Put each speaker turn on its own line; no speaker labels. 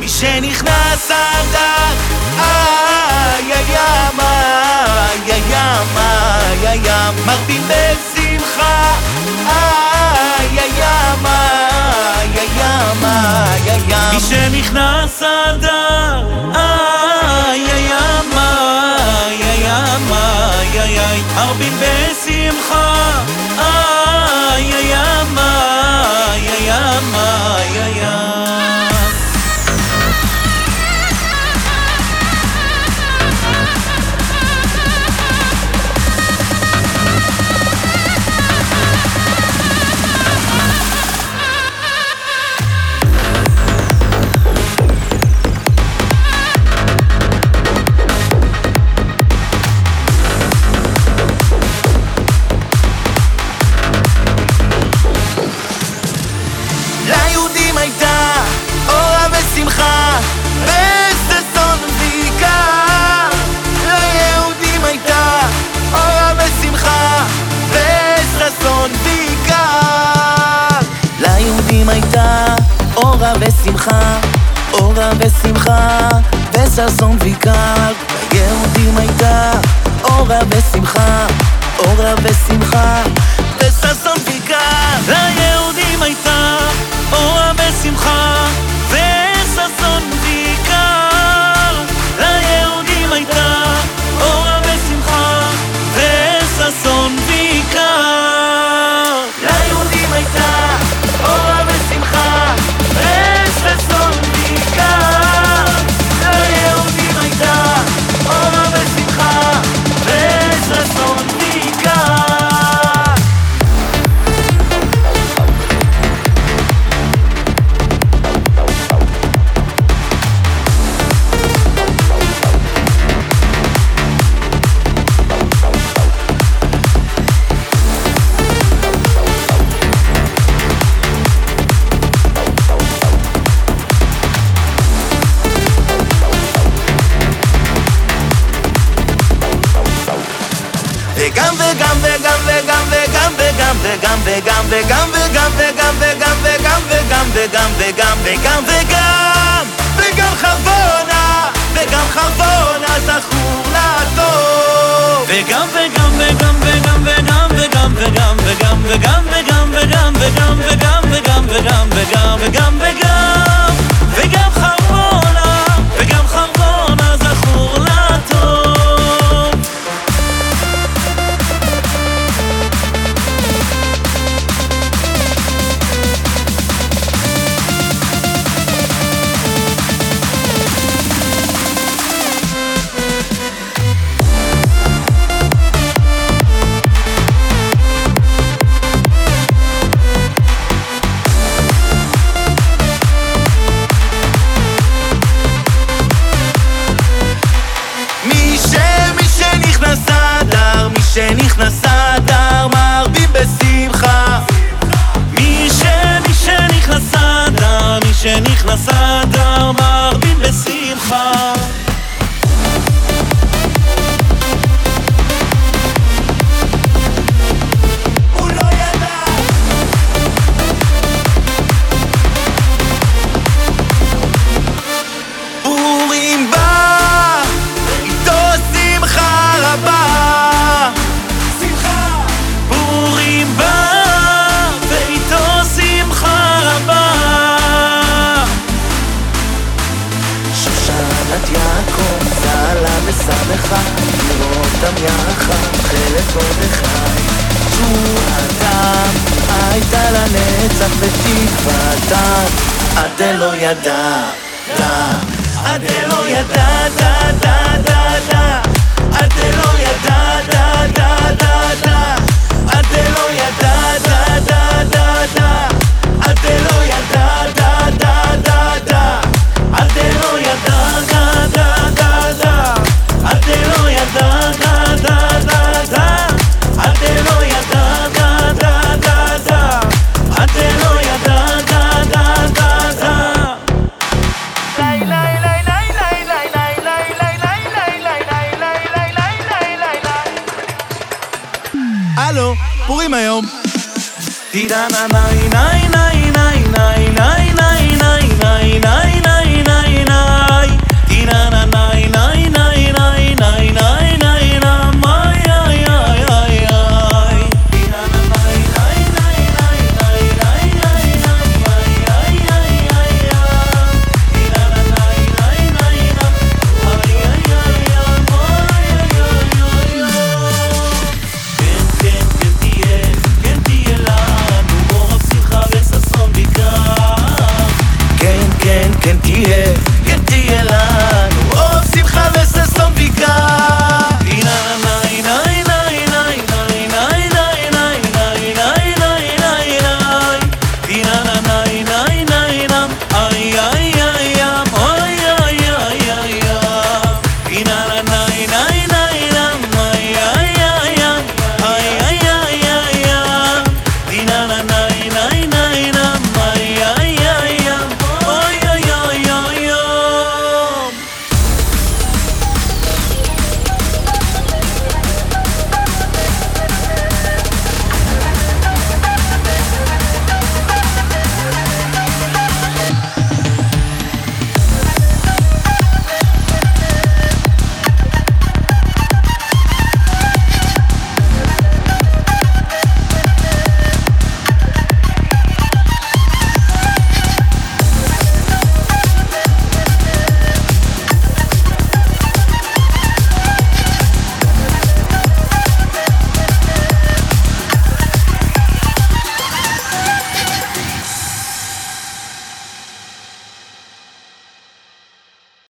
מי שנכנס אדר, איי איי איי איי איי איי ים, מרבים בשמחה, איי איי איי איי איי איי מי שנכנס אדר, איי בשמחה, אורה ושמחה וששון בעיקר ליהודים הייתה אורה ושמחה אורה ושמחה וגם וגם וגם וגם וגם וגם וגם וגם וגם וגם וגם וגם וגם וגם וגם וגם וגם וגם וגם חרבונה וגם חרבונה זכור לטוב וגם וגם וגם וגם וגם וגם וגם וגם וגם וגם וגם וגם וגם וגם וגם וגם וגם וגם וגם מקום, סהלה וסמכה, לראות אותם יחד, חלף עוד אחד. תשועתם הייתה לנצח ותקוותם, עד דלא ידע, עד דלא ידע, דה דה הלו, פורים היום. נה נה נה נה נה נה נה נה נה נה נה נה